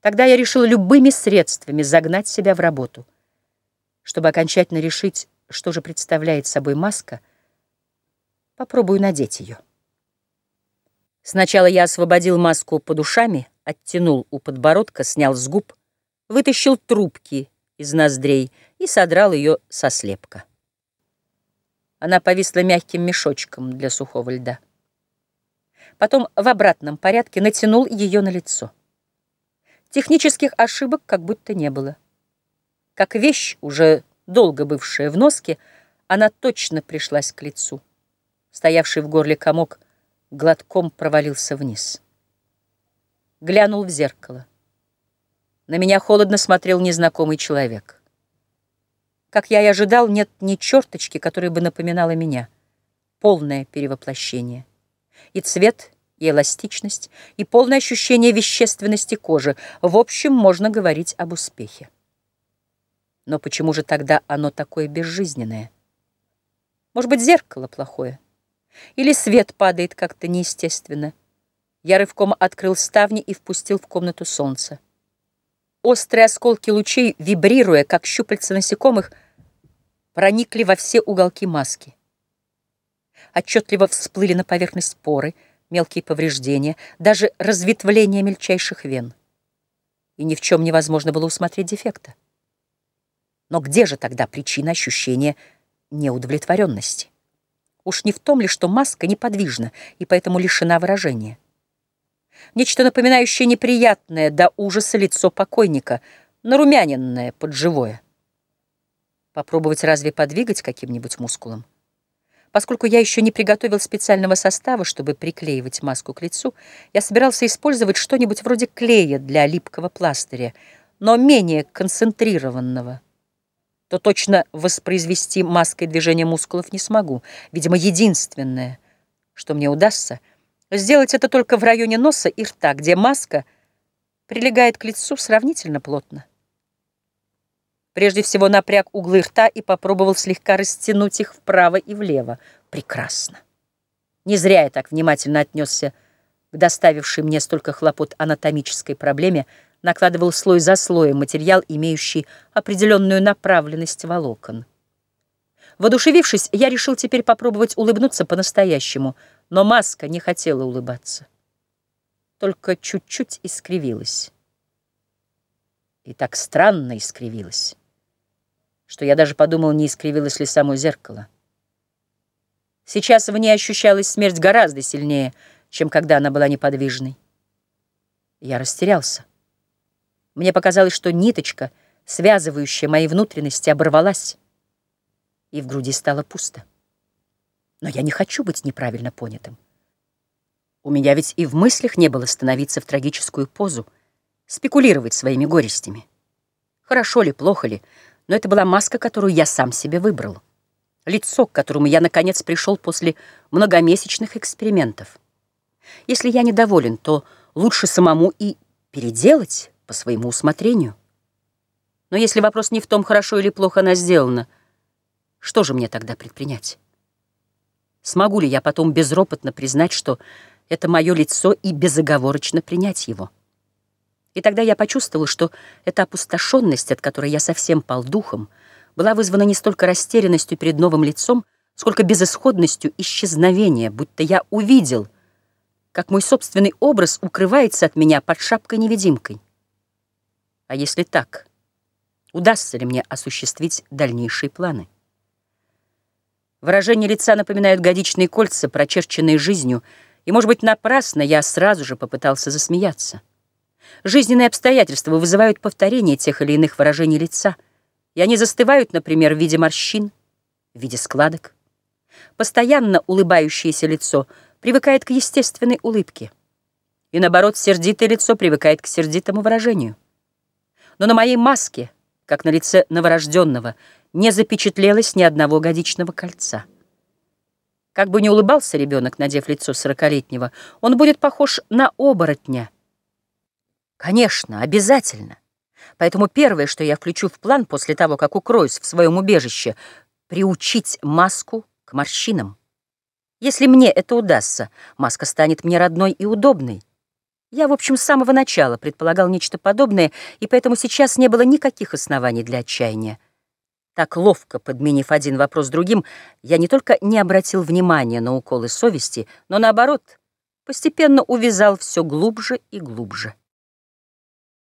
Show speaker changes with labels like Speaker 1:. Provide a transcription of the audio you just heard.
Speaker 1: Тогда я решил любыми средствами загнать себя в работу. Чтобы окончательно решить, что же представляет собой маска, попробую надеть ее. Сначала я освободил маску под ушами, оттянул у подбородка, снял с губ, вытащил трубки из ноздрей и содрал ее со слепка. Она повисла мягким мешочком для сухого льда. Потом в обратном порядке натянул ее на лицо. Технических ошибок как будто не было. Как вещь, уже долго бывшая в носке, она точно пришлась к лицу. Стоявший в горле комок глотком провалился вниз. Глянул в зеркало. На меня холодно смотрел незнакомый человек. Как я и ожидал, нет ни черточки, которая бы напоминала меня. Полное перевоплощение. И цвет, и эластичность, и полное ощущение вещественности кожи. В общем, можно говорить об успехе. Но почему же тогда оно такое безжизненное? Может быть, зеркало плохое? Или свет падает как-то неестественно? Я рывком открыл ставни и впустил в комнату солнце. Острые осколки лучей, вибрируя, как щупальца насекомых, проникли во все уголки маски. Отчетливо всплыли на поверхность поры, мелкие повреждения, даже разветвление мельчайших вен. И ни в чем невозможно было усмотреть дефекта. Но где же тогда причина ощущения неудовлетворенности? Уж не в том ли, что маска неподвижна и поэтому лишена выражения? Нечто напоминающее неприятное до ужаса лицо покойника, нарумяненное под живое. Попробовать разве подвигать каким-нибудь мускулом? Поскольку я еще не приготовил специального состава, чтобы приклеивать маску к лицу, я собирался использовать что-нибудь вроде клея для липкого пластыря, но менее концентрированного. То точно воспроизвести маской движение мускулов не смогу. Видимо, единственное, что мне удастся, сделать это только в районе носа и рта, где маска прилегает к лицу сравнительно плотно. Прежде всего напряг углы рта и попробовал слегка растянуть их вправо и влево. Прекрасно. Не зря я так внимательно отнесся к доставившей мне столько хлопот анатомической проблеме, накладывал слой за слоем материал, имеющий определенную направленность волокон. Водушевившись, я решил теперь попробовать улыбнуться по-настоящему, но маска не хотела улыбаться. Только чуть-чуть искривилась. И так странно искривилась что я даже подумал, не искривилось ли само зеркало. Сейчас в ней ощущалась смерть гораздо сильнее, чем когда она была неподвижной. Я растерялся. Мне показалось, что ниточка, связывающая мои внутренности, оборвалась, и в груди стало пусто. Но я не хочу быть неправильно понятым. У меня ведь и в мыслях не было становиться в трагическую позу, спекулировать своими горестями. Хорошо ли, плохо ли, но это была маска, которую я сам себе выбрал. Лицо, к которому я, наконец, пришел после многомесячных экспериментов. Если я недоволен, то лучше самому и переделать по своему усмотрению. Но если вопрос не в том, хорошо или плохо она сделана, что же мне тогда предпринять? Смогу ли я потом безропотно признать, что это мое лицо и безоговорочно принять его? И тогда я почувствовал, что эта опустошенность, от которой я совсем пал духом, была вызвана не столько растерянностью перед новым лицом, сколько безысходностью исчезновения, будто я увидел, как мой собственный образ укрывается от меня под шапкой-невидимкой. А если так, удастся ли мне осуществить дальнейшие планы? Выражение лица напоминают годичные кольца, прочерченные жизнью, и, может быть, напрасно я сразу же попытался засмеяться. Жизненные обстоятельства вызывают повторение тех или иных выражений лица, и они застывают, например, в виде морщин, в виде складок. Постоянно улыбающееся лицо привыкает к естественной улыбке, и, наоборот, сердитое лицо привыкает к сердитому выражению. Но на моей маске, как на лице новорожденного, не запечатлелось ни одного годичного кольца. Как бы ни улыбался ребенок, надев лицо сорокалетнего, он будет похож на оборотня — Конечно, обязательно. Поэтому первое, что я включу в план после того, как укроюсь в своем убежище, приучить маску к морщинам. Если мне это удастся, маска станет мне родной и удобной. Я, в общем, с самого начала предполагал нечто подобное, и поэтому сейчас не было никаких оснований для отчаяния. Так ловко подменив один вопрос другим, я не только не обратил внимания на уколы совести, но, наоборот, постепенно увязал все глубже и глубже.